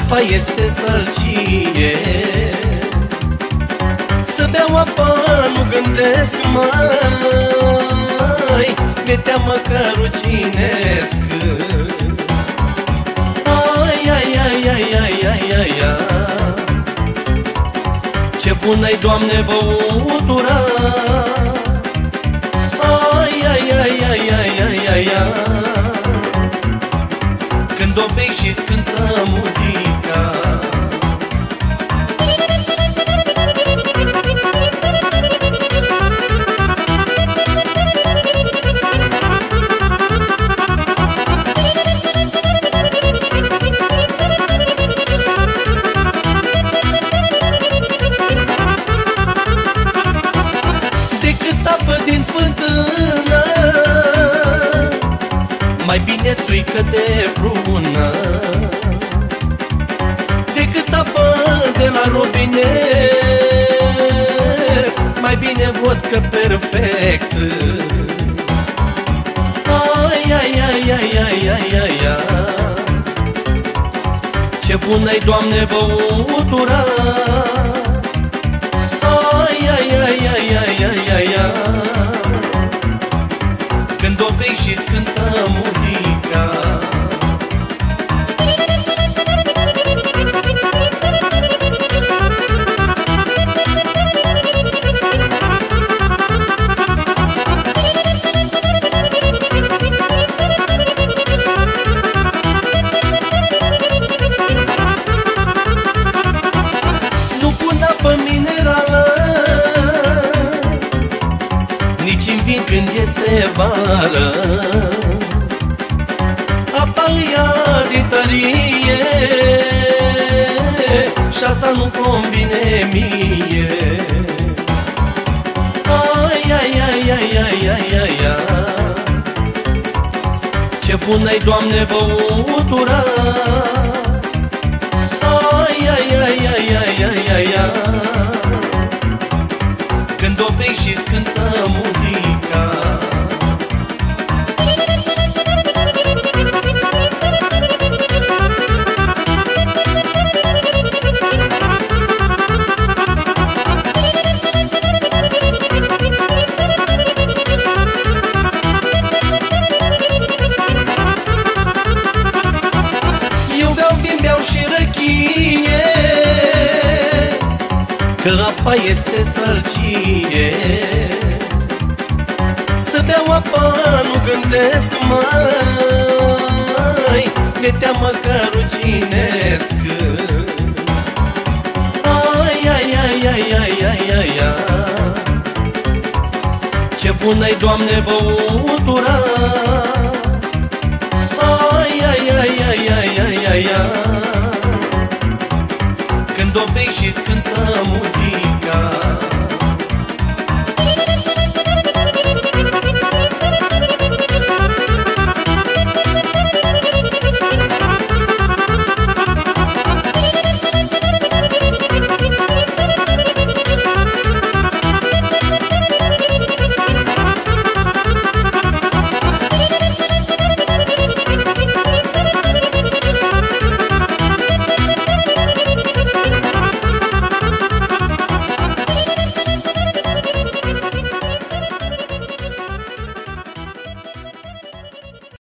apa este sălcie Să beau apa, nu gândesc mai Mi-e teamă că ruginesc. Ai, ai, ai, ai, ai, ai, ai, ai. Ce bună-i, Doamne, băutura. Ai, ai, ai, ai, ai, ai, ai, ai Când o bei și-ți cântă muzica Mai bine țuică de prună Decât apă de la robinet. Mai bine vodcă perfect. Ai, ai, ai, ai, ai, ai, ai, ai. Ce bună-i, Doamne, băutura. Ai, ai, ai, ai, ai, ai, ai, este vară Apa îi ia din tărie Și asta nu convine mie Ai, ai, ai, ai, ai, ai, ai, ai Ce bună-i, Doamne, băutura Ai, ai, ai, ai, ai, ai, ai, ai Că apa este sălcie Să beau apa, nu gândesc mai Mi-e teamă că ruginesc Ai, ai, ai, ai, ai, ai, ai, ai Ce bună-i, Doamne, băutura Ai, ai, ai, ai, ai, ai, ai, ai Când o bei și-ți cântă muzica